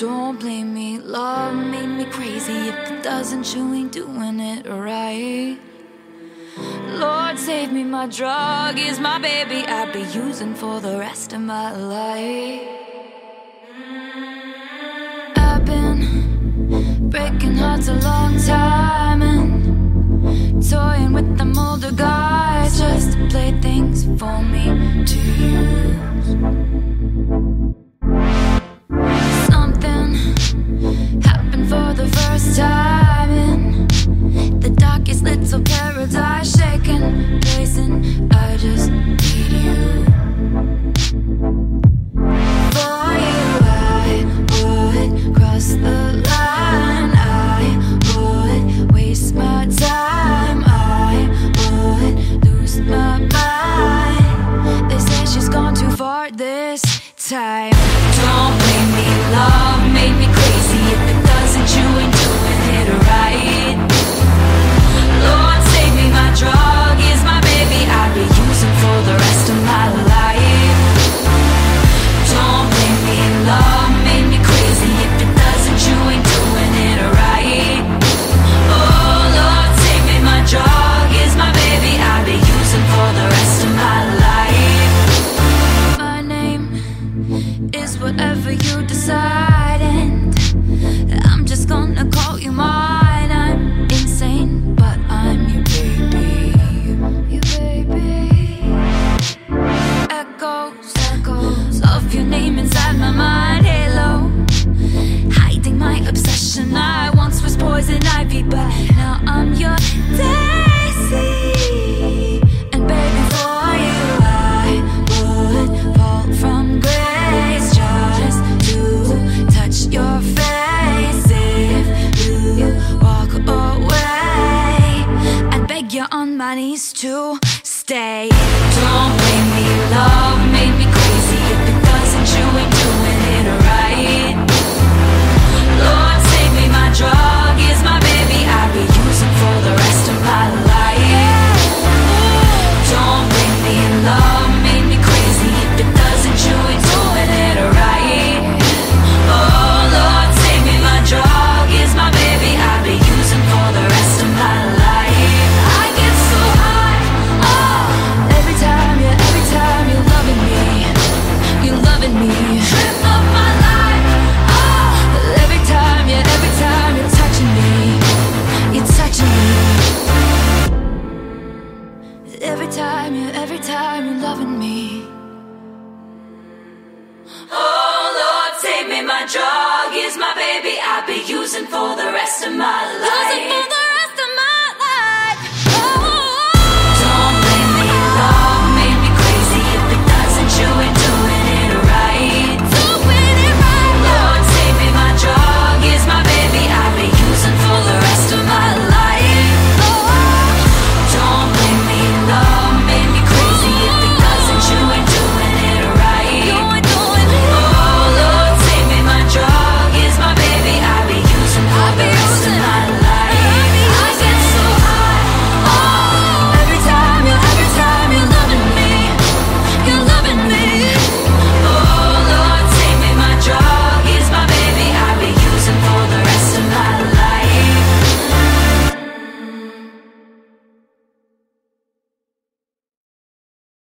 Don't blame me, love made me crazy. If it doesn't, you ain't doing it right. Lord, save me, my drug is my baby. I'll be using for the rest of my life. I've been breaking hearts a long time and toying with them older guys just to play things for me this time. Don't blame me, love made me crazy. If it doesn't, you ain't doing it right. Your name inside my mind. Halo, hiding my obsession. I once was poison ivy, but now I'm your daisy. And baby, for you, I would fall from grace just to touch your face. If you walk away, I'd beg you on my knees to stay. Don't blame me, love me drug is my baby. I'll be using for the rest of my life.